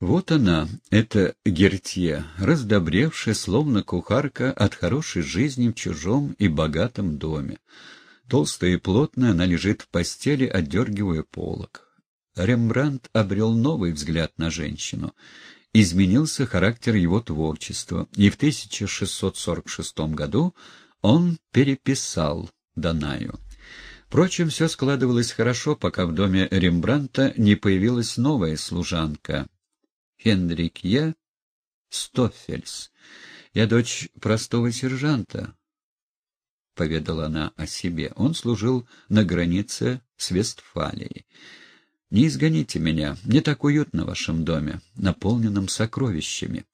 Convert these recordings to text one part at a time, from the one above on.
Вот она, эта Гертье, раздобревшая, словно кухарка, от хорошей жизни в чужом и богатом доме. Толстая и плотная, она лежит в постели, отдергивая полок. Рембрандт обрел новый взгляд на женщину. Изменился характер его творчества, и в 1646 году он переписал Данаю. Впрочем, все складывалось хорошо, пока в доме Рембранта не появилась новая служанка, Хендрикье Стоффельс. Я дочь простого сержанта, — поведала она о себе. Он служил на границе с Вестфалией. Не изгоните меня, мне так уютно в вашем доме, наполненном сокровищами.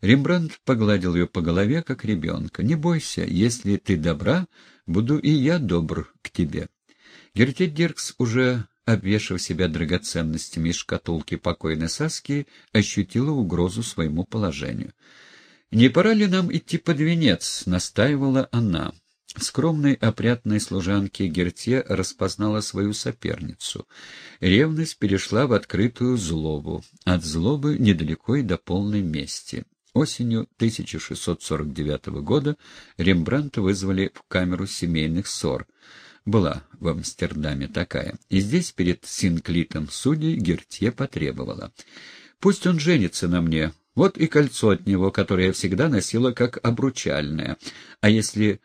Рембрандт погладил ее по голове, как ребенка. Не бойся, если ты добра, буду и я добр к тебе. Гертит Диркс уже обвешав себя драгоценностями из шкатулки покойной Саски, ощутила угрозу своему положению. «Не пора ли нам идти под венец?» — настаивала она. Скромной опрятной служанке Герте распознала свою соперницу. Ревность перешла в открытую злобу. От злобы недалеко и до полной мести. Осенью 1649 года Рембрандта вызвали в камеру семейных ссор — была в Амстердаме такая. И здесь перед Синклитом судей Гертье потребовала. «Пусть он женится на мне. Вот и кольцо от него, которое я всегда носила как обручальное. А если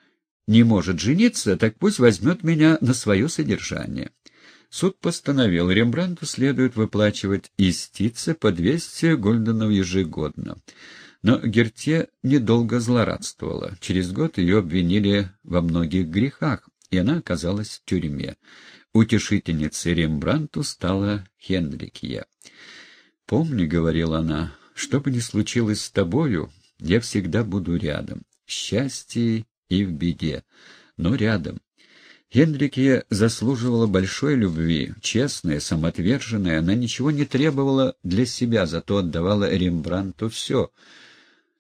не может жениться, так пусть возьмет меня на свое содержание». Суд постановил, Рембрандту следует выплачивать истице по 200 гульденов ежегодно. Но Гертье недолго злорадствовала. Через год ее обвинили во многих грехах, и она оказалась в тюрьме. Утешительницей Рембранту стала Хендрикье. «Помни, — говорила она, — что бы ни случилось с тобою, я всегда буду рядом, в счастье и в беде, но рядом». Хендрикье заслуживала большой любви, честная, самоотверженная, она ничего не требовала для себя, зато отдавала Рембранту все.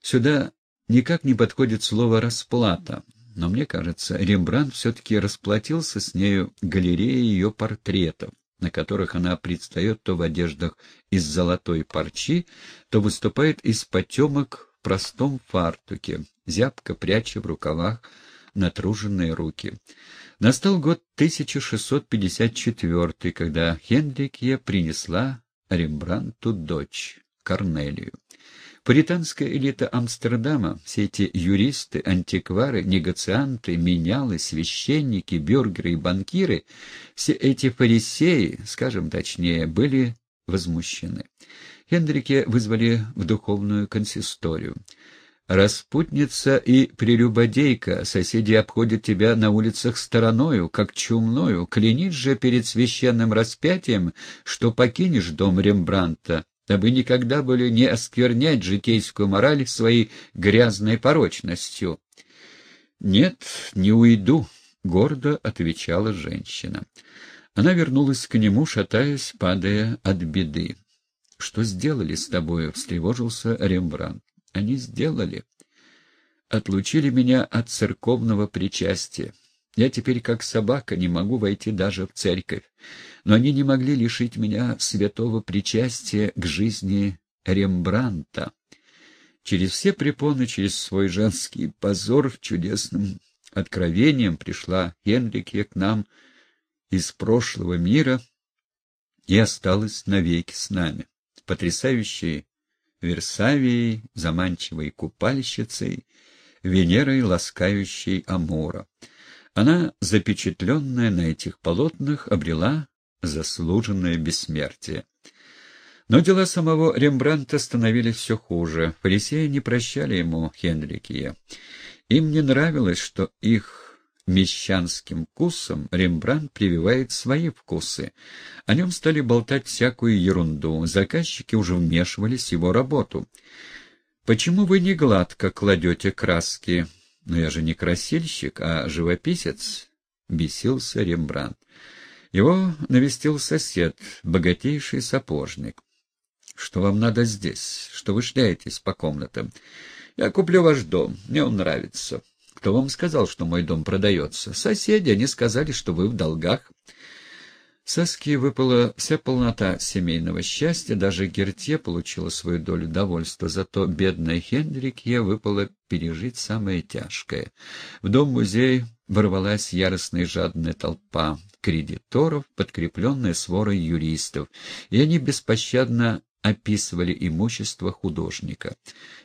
Сюда никак не подходит слово «расплата», но мне кажется, Рембрандт все-таки расплатился с нею галереей ее портретов, на которых она предстает то в одеждах из золотой парчи, то выступает из потемок в простом фартуке, зябко пряча в рукавах натруженные руки. Настал год 1654, когда Хендрикье принесла Рембрандту дочь, Корнелию. Пуританская элита Амстердама, все эти юристы, антиквары, негацианты, менялы, священники, бюргеры и банкиры, все эти фарисеи, скажем точнее, были возмущены. Хендрике вызвали в духовную консисторию. «Распутница и прелюбодейка, соседи обходят тебя на улицах стороною, как чумною, клянись же перед священным распятием, что покинешь дом Рембранта, дабы никогда более не осквернять житейскую мораль своей грязной порочностью. «Нет, не уйду», — гордо отвечала женщина. Она вернулась к нему, шатаясь, падая от беды. «Что сделали с тобою?» — встревожился Рембрандт. «Они сделали. Отлучили меня от церковного причастия. Я теперь, как собака, не могу войти даже в церковь. Но они не могли лишить меня святого причастия к жизни Рембранта. Через все препоны, через свой женский позор в чудесным откровением пришла Генрике к нам из прошлого мира и осталась навеки с нами, потрясающей Версавией, заманчивой купальщицей, Венерой, ласкающей Амура. Она, запечатленная на этих полотнах, обрела заслуженное бессмертие. Но дела самого Рембранта становились все хуже. Фарисеи не прощали ему Хенрикия. Им не нравилось, что их мещанским вкусом Рембрандт прививает свои вкусы. О нем стали болтать всякую ерунду. Заказчики уже вмешивались в его работу. «Почему вы не гладко кладете краски?» Но я же не красильщик, а живописец, — бесился Рембрандт. Его навестил сосед, богатейший сапожник. — Что вам надо здесь? Что вы шляетесь по комнатам? — Я куплю ваш дом, мне он нравится. — Кто вам сказал, что мой дом продается? — Соседи, они сказали, что вы в долгах. Саске выпала вся полнота семейного счастья, даже Гертье получила свою долю довольства, зато бедной Хендрикье выпало пережить самое тяжкое. В дом-музей ворвалась яростная и жадная толпа кредиторов, подкрепленная сворой юристов, и они беспощадно описывали имущество художника.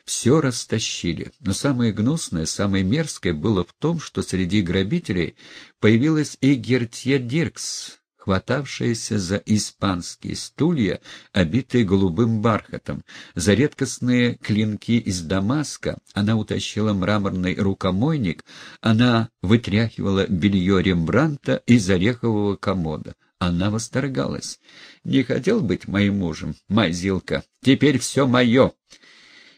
Все растащили, но самое гнусное, самое мерзкое было в том, что среди грабителей появилась и Гертье Диркс, хватавшаяся за испанские стулья, обитые голубым бархатом, за редкостные клинки из Дамаска, она утащила мраморный рукомойник, она вытряхивала белье Рембранта из орехового комода. Она восторгалась. «Не хотел быть моим мужем, Майзилка. Теперь все мое!»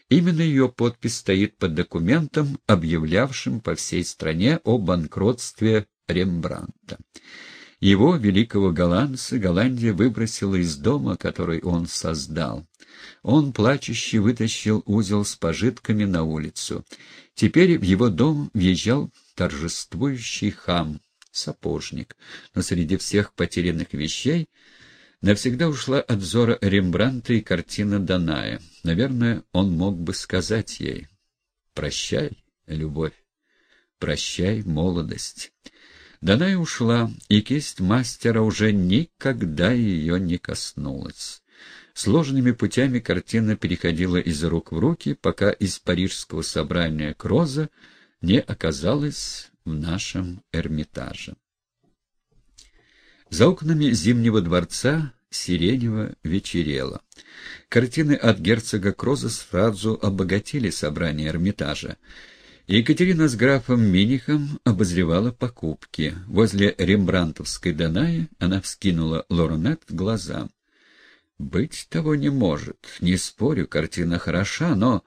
Именно ее подпись стоит под документом, объявлявшим по всей стране о банкротстве Рембранта. Его, великого голландца, Голландия выбросила из дома, который он создал. Он, плачущий, вытащил узел с пожитками на улицу. Теперь в его дом въезжал торжествующий хам, сапожник. Но среди всех потерянных вещей навсегда ушла от взора Рембранта и картина Даная. Наверное, он мог бы сказать ей «Прощай, любовь, прощай, молодость». Даная ушла, и кисть мастера уже никогда ее не коснулась. Сложными путями картина переходила из рук в руки, пока из парижского собрания Кроза не оказалась в нашем Эрмитаже. За окнами Зимнего дворца сиренево вечерело. Картины от герцога Кроза сразу обогатили собрание Эрмитажа. Екатерина с графом Минихом обозревала покупки. Возле рембрантовской Данаи она вскинула лорнет к глазам. «Быть того не может. Не спорю, картина хороша, но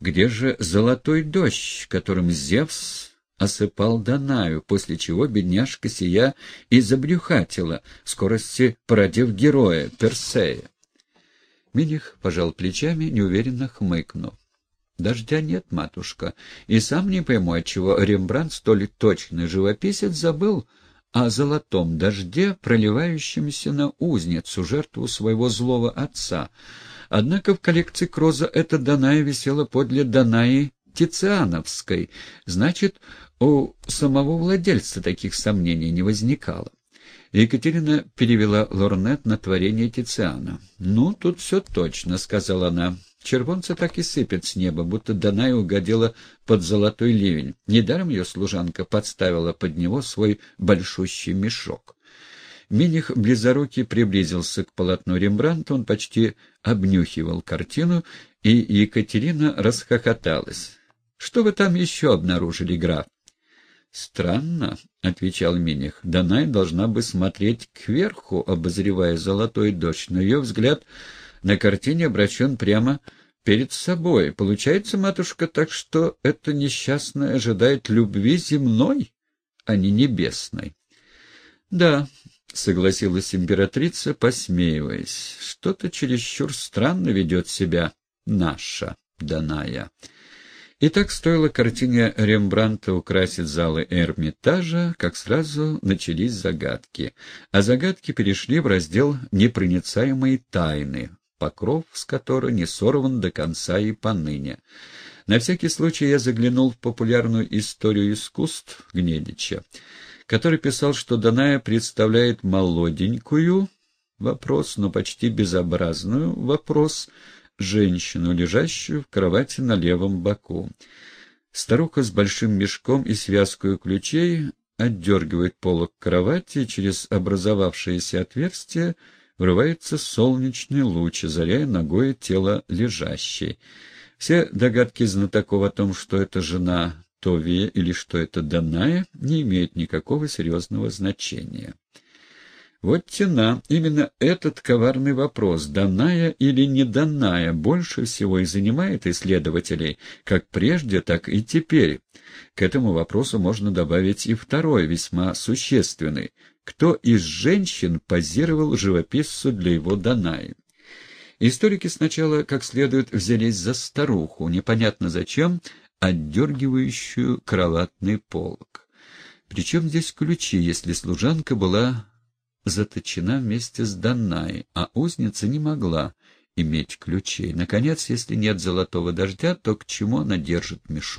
где же золотой дождь, которым Зевс осыпал Данаю, после чего бедняжка сия и забрюхатила, скорости породив героя, Персея?» Миних пожал плечами, неуверенно хмыкнув. Дождя нет, матушка, и сам не пойму, отчего Рембрандт, столь точный живописец, забыл о золотом дожде, проливающемся на узницу, жертву своего злого отца. Однако в коллекции Кроза эта Даная висела подле Данаи Тициановской, значит, у самого владельца таких сомнений не возникало. Екатерина перевела лорнет на творение Тициана. «Ну, тут все точно», — сказала она. Червонца так и сыпет с неба, будто Даная угодила под золотой ливень. Недаром ее служанка подставила под него свой большущий мешок. Миних близорукий приблизился к полотну Рембрандта, он почти обнюхивал картину, и Екатерина расхохоталась. — Что вы там еще обнаружили, граф? — Странно, — отвечал Миних. — Данай должна бы смотреть кверху, обозревая золотой дождь, но ее взгляд на картине обращен прямо перед собой. Получается, матушка, так что это несчастное ожидает любви земной, а не небесной. — Да, — согласилась императрица, посмеиваясь, — что-то чересчур странно ведет себя наша Даная. И так стоило картине Рембранта украсить залы Эрмитажа, как сразу начались загадки. А загадки перешли в раздел «Непроницаемые тайны», покров с которой не сорван до конца и поныне. На всякий случай я заглянул в популярную историю искусств Гнедича, который писал, что Даная представляет молоденькую, вопрос, но почти безобразную, вопрос, женщину, лежащую в кровати на левом боку. Старуха с большим мешком и связкой ключей отдергивает полок кровати, и через образовавшееся отверстие врывается солнечный луч, озаряя ногой тело лежащей. Все догадки знатоков о том, что это жена Товия или что это Даная, не имеют никакого серьезного значения. Вот тена, именно этот коварный вопрос, данная или не данная, больше всего и занимает исследователей, как прежде, так и теперь. К этому вопросу можно добавить и второй, весьма существенный. Кто из женщин позировал живописцу для его Данаи? Историки сначала как следует взялись за старуху, непонятно зачем, отдергивающую кроватный полог. Причем здесь ключи, если служанка была заточена вместе с Данаей, а узница не могла иметь ключей. Наконец, если нет золотого дождя, то к чему она держит мешок?